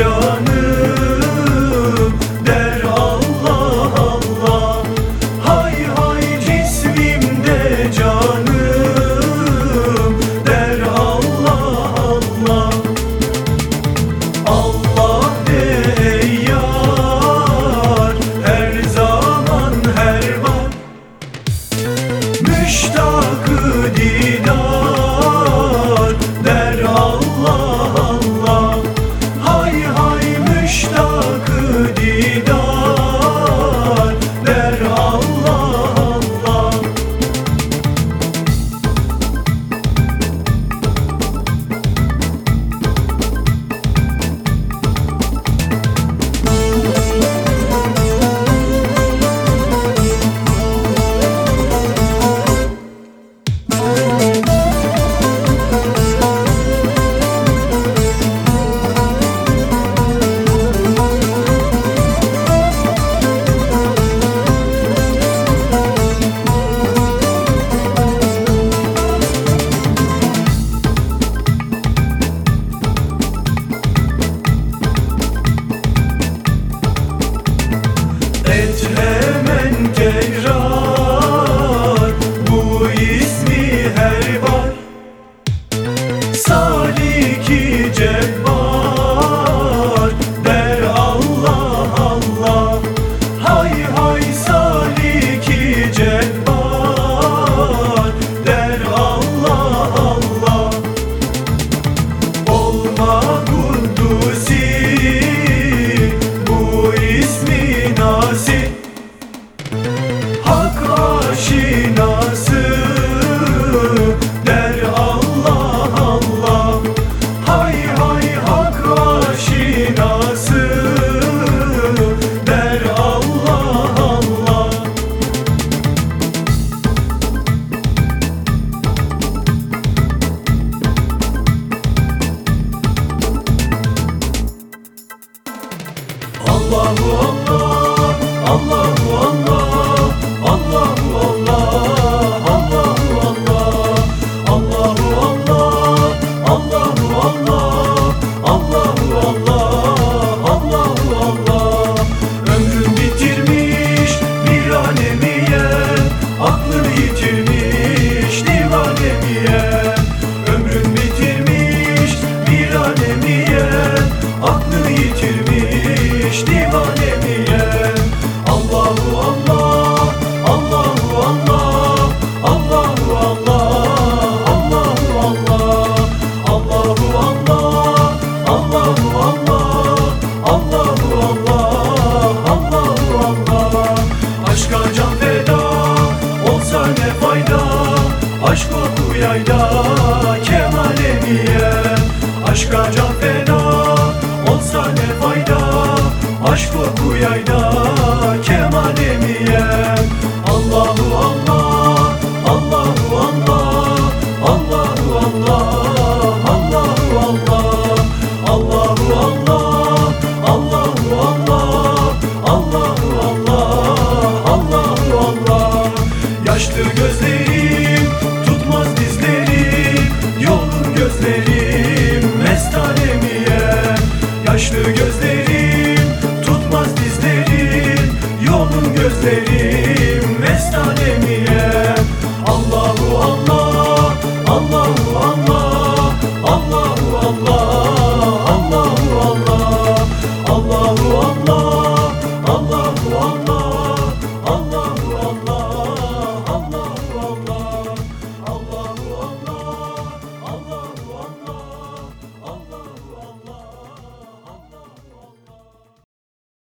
canı Allahu Allah, Allah, Aşka can feda olsa ne fayda, aşk oku yayda kemal emiyen. Aşka can feda olsa ne fayda, aşk oku yayda kemal emiyen. Allahu Allah, Allahu Allah, Allahu Allah, Allahu Yaşlı gözlerim